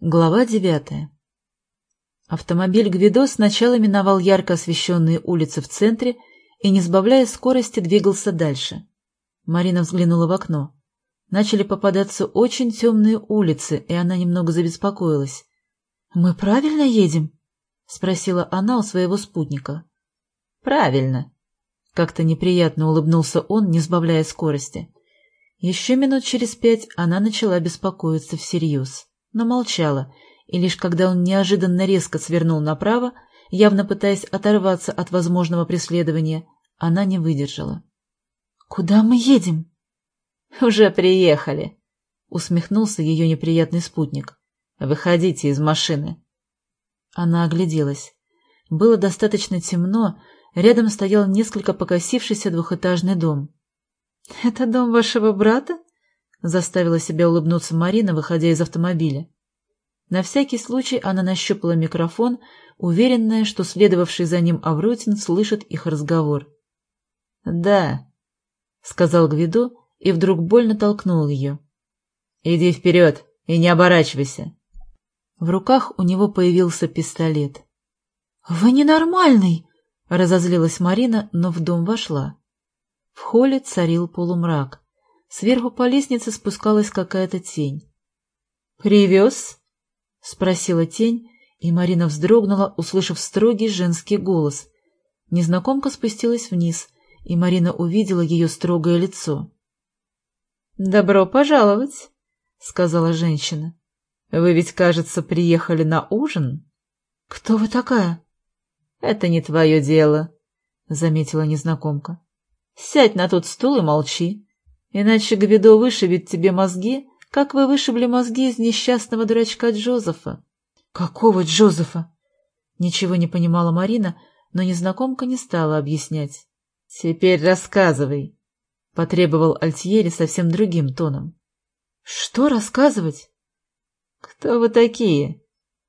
Глава девятая Автомобиль Гвидо сначала миновал ярко освещенные улицы в центре и, не сбавляя скорости, двигался дальше. Марина взглянула в окно. Начали попадаться очень темные улицы, и она немного забеспокоилась. — Мы правильно едем? — спросила она у своего спутника. — Правильно. Как-то неприятно улыбнулся он, не сбавляя скорости. Еще минут через пять она начала беспокоиться всерьез но молчала, и лишь когда он неожиданно резко свернул направо, явно пытаясь оторваться от возможного преследования, она не выдержала. — Куда мы едем? — Уже приехали, — усмехнулся ее неприятный спутник. — Выходите из машины. Она огляделась. Было достаточно темно, рядом стоял несколько покосившийся двухэтажный дом. — Это дом вашего брата? — заставила себя улыбнуться Марина, выходя из автомобиля. На всякий случай она нащупала микрофон, уверенная, что следовавший за ним Авротин слышит их разговор. — Да, — сказал Гвидо и вдруг больно толкнул ее. — Иди вперед и не оборачивайся. В руках у него появился пистолет. — Вы ненормальный! — разозлилась Марина, но в дом вошла. В холле царил полумрак. Сверху по лестнице спускалась какая-то тень. «Привез?» — спросила тень, и Марина вздрогнула, услышав строгий женский голос. Незнакомка спустилась вниз, и Марина увидела ее строгое лицо. «Добро пожаловать», — сказала женщина. «Вы ведь, кажется, приехали на ужин?» «Кто вы такая?» «Это не твое дело», — заметила незнакомка. «Сядь на тот стул и молчи. Иначе Гвидо вышибет тебе мозги, как вы вышибли мозги из несчастного дурачка Джозефа. — Какого Джозефа? Ничего не понимала Марина, но незнакомка не стала объяснять. — Теперь рассказывай, — потребовал Альтьери совсем другим тоном. — Что рассказывать? — Кто вы такие?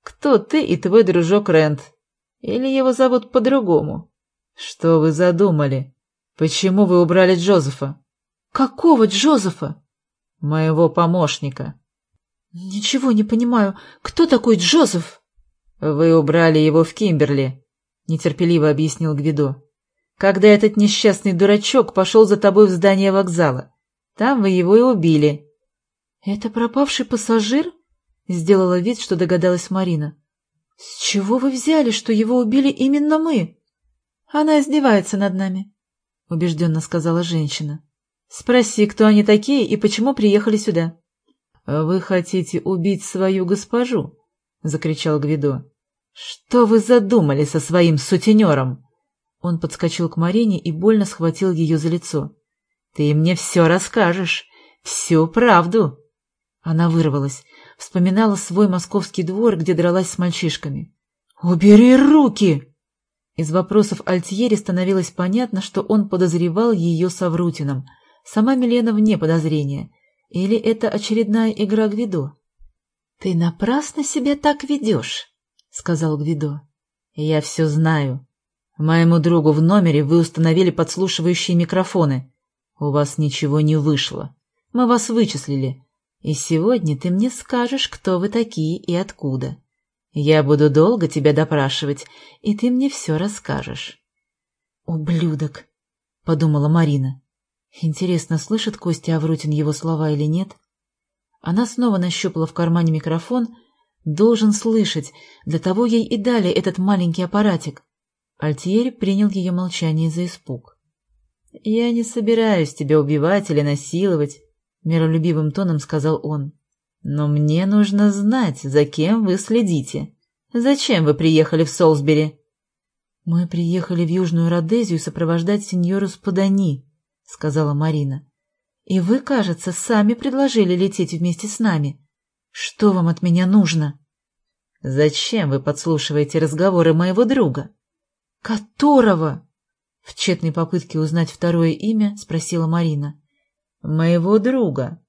Кто ты и твой дружок Рент? Или его зовут по-другому? Что вы задумали? Почему вы убрали Джозефа? «Какого Джозефа?» «Моего помощника». «Ничего не понимаю. Кто такой Джозеф?» «Вы убрали его в Кимберли», — нетерпеливо объяснил Гвидо. «Когда этот несчастный дурачок пошел за тобой в здание вокзала. Там вы его и убили». «Это пропавший пассажир?» — сделала вид, что догадалась Марина. «С чего вы взяли, что его убили именно мы?» «Она издевается над нами», — убежденно сказала женщина. Спроси, кто они такие и почему приехали сюда. — Вы хотите убить свою госпожу? — закричал Гвидо. — Что вы задумали со своим сутенером? Он подскочил к Марине и больно схватил ее за лицо. — Ты мне все расскажешь, всю правду. Она вырвалась, вспоминала свой московский двор, где дралась с мальчишками. — Убери руки! Из вопросов Альтьери становилось понятно, что он подозревал ее с Аврутиным — Сама Милена вне подозрения. Или это очередная игра Гвидо? — Ты напрасно себя так ведешь, — сказал Гвидо. — Я все знаю. Моему другу в номере вы установили подслушивающие микрофоны. У вас ничего не вышло. Мы вас вычислили. И сегодня ты мне скажешь, кто вы такие и откуда. Я буду долго тебя допрашивать, и ты мне все расскажешь. — Ублюдок! — подумала Марина. Интересно, слышит Костя Аврутин его слова или нет? Она снова нащупала в кармане микрофон. Должен слышать, для того ей и дали этот маленький аппаратик. Альтьери принял ее молчание за испуг. — Я не собираюсь тебя убивать или насиловать, — миролюбивым тоном сказал он. — Но мне нужно знать, за кем вы следите. Зачем вы приехали в Солсбери? — Мы приехали в Южную Родезию сопровождать сеньору Спадани, — сказала Марина. — И вы, кажется, сами предложили лететь вместе с нами. Что вам от меня нужно? — Зачем вы подслушиваете разговоры моего друга? — Которого? — в тщетной попытке узнать второе имя спросила Марина. — Моего друга.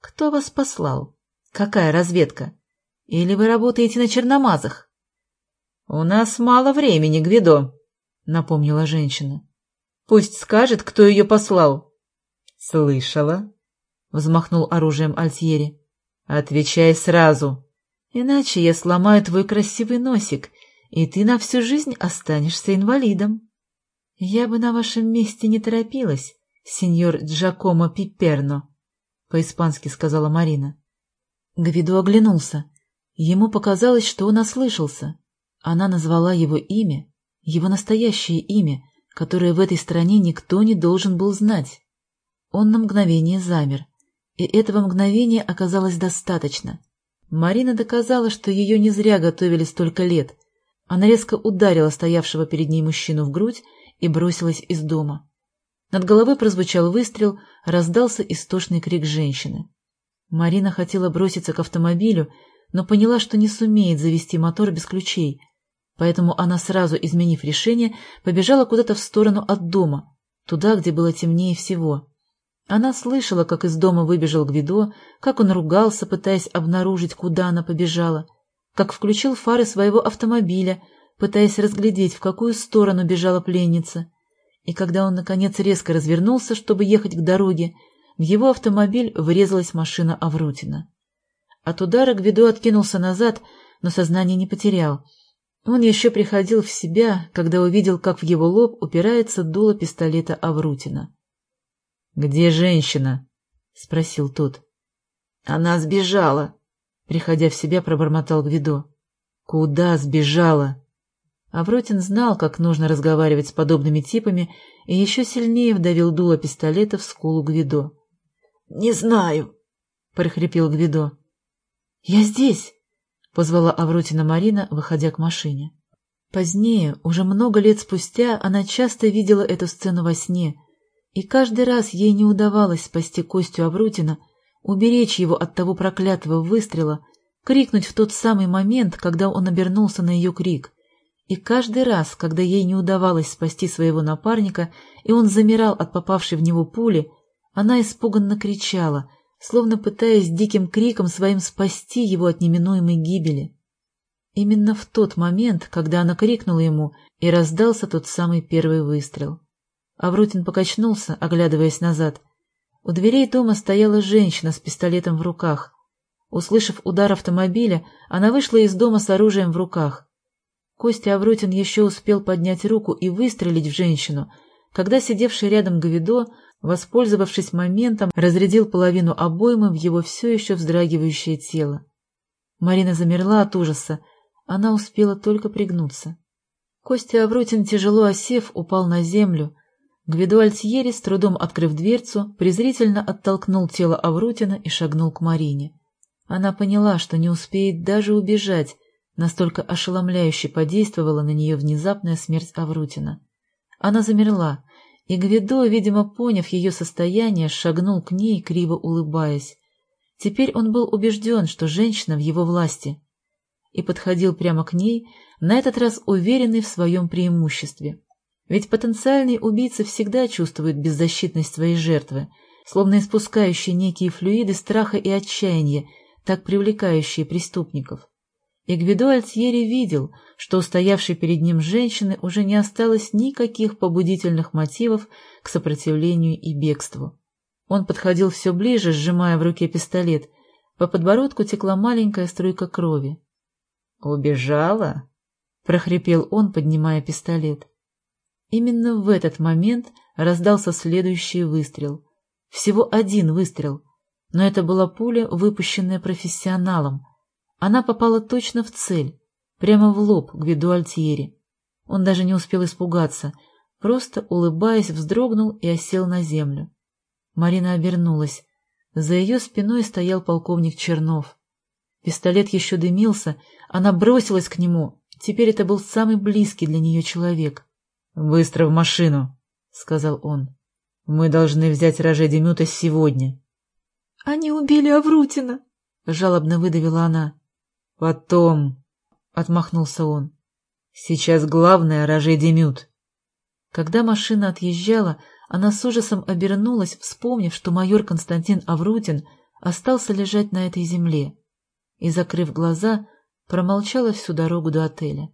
Кто вас послал? Какая разведка? Или вы работаете на черномазах? — У нас мало времени, Гвидо, — напомнила женщина. Пусть скажет, кто ее послал. — Слышала? — взмахнул оружием Альтьери. — Отвечай сразу. Иначе я сломаю твой красивый носик, и ты на всю жизнь останешься инвалидом. Я бы на вашем месте не торопилась, сеньор Джакомо Пиперно, — по-испански сказала Марина. Гвидо оглянулся. Ему показалось, что он ослышался. Она назвала его имя, его настоящее имя, которое в этой стране никто не должен был знать. Он на мгновение замер, и этого мгновения оказалось достаточно. Марина доказала, что ее не зря готовили столько лет. Она резко ударила стоявшего перед ней мужчину в грудь и бросилась из дома. Над головой прозвучал выстрел, раздался истошный крик женщины. Марина хотела броситься к автомобилю, но поняла, что не сумеет завести мотор без ключей, поэтому она, сразу изменив решение, побежала куда-то в сторону от дома, туда, где было темнее всего. Она слышала, как из дома выбежал Гвидо, как он ругался, пытаясь обнаружить, куда она побежала, как включил фары своего автомобиля, пытаясь разглядеть, в какую сторону бежала пленница. И когда он, наконец, резко развернулся, чтобы ехать к дороге, в его автомобиль врезалась машина Аврутина. От удара Гвидо откинулся назад, но сознание не потерял. Он еще приходил в себя, когда увидел, как в его лоб упирается дуло пистолета Аврутина. «Где женщина?» — спросил тот. «Она сбежала», — приходя в себя, пробормотал Гвидо. «Куда сбежала?» Авротин знал, как нужно разговаривать с подобными типами, и еще сильнее вдавил дуло пистолета в скулу Гвидо. — Не знаю, — прохрипел Гвидо. — Я здесь, — позвала Авротина Марина, выходя к машине. Позднее, уже много лет спустя, она часто видела эту сцену во сне, и каждый раз ей не удавалось спасти Костю Аврутина, уберечь его от того проклятого выстрела, крикнуть в тот самый момент, когда он обернулся на ее крик. И каждый раз, когда ей не удавалось спасти своего напарника, и он замирал от попавшей в него пули, она испуганно кричала, словно пытаясь диким криком своим спасти его от неминуемой гибели. Именно в тот момент, когда она крикнула ему, и раздался тот самый первый выстрел. Аврутин покачнулся, оглядываясь назад. У дверей дома стояла женщина с пистолетом в руках. Услышав удар автомобиля, она вышла из дома с оружием в руках. Костя Аврутин еще успел поднять руку и выстрелить в женщину, когда сидевший рядом Гавидо, воспользовавшись моментом, разрядил половину обоймы в его все еще вздрагивающее тело. Марина замерла от ужаса, она успела только пригнуться. Костя Аврутин, тяжело осев, упал на землю, Гвидо Альтьери, с трудом открыв дверцу, презрительно оттолкнул тело Аврутина и шагнул к Марине. Она поняла, что не успеет даже убежать, настолько ошеломляюще подействовала на нее внезапная смерть Аврутина. Она замерла, и Гвидо, видимо, поняв ее состояние, шагнул к ней, криво улыбаясь. Теперь он был убежден, что женщина в его власти, и подходил прямо к ней, на этот раз уверенный в своем преимуществе. Ведь потенциальный убийца всегда чувствует беззащитность своей жертвы, словно испускающие некие флюиды страха и отчаяния, так привлекающие преступников. И Гвидо Альтьери видел, что у стоявшей перед ним женщины уже не осталось никаких побудительных мотивов к сопротивлению и бегству. Он подходил все ближе, сжимая в руке пистолет. По подбородку текла маленькая струйка крови. «Убежала?» — прохрипел он, поднимая пистолет. Именно в этот момент раздался следующий выстрел. Всего один выстрел, но это была пуля, выпущенная профессионалом. Она попала точно в цель, прямо в лоб к виду Альтьери. Он даже не успел испугаться, просто, улыбаясь, вздрогнул и осел на землю. Марина обернулась. За ее спиной стоял полковник Чернов. Пистолет еще дымился, она бросилась к нему. Теперь это был самый близкий для нее человек. «Быстро в машину», — сказал он. «Мы должны взять Роже Демюта сегодня». «Они убили Аврутина», — жалобно выдавила она. «Потом», — отмахнулся он. «Сейчас главное — Роже Демют». Когда машина отъезжала, она с ужасом обернулась, вспомнив, что майор Константин Аврутин остался лежать на этой земле, и, закрыв глаза, промолчала всю дорогу до отеля.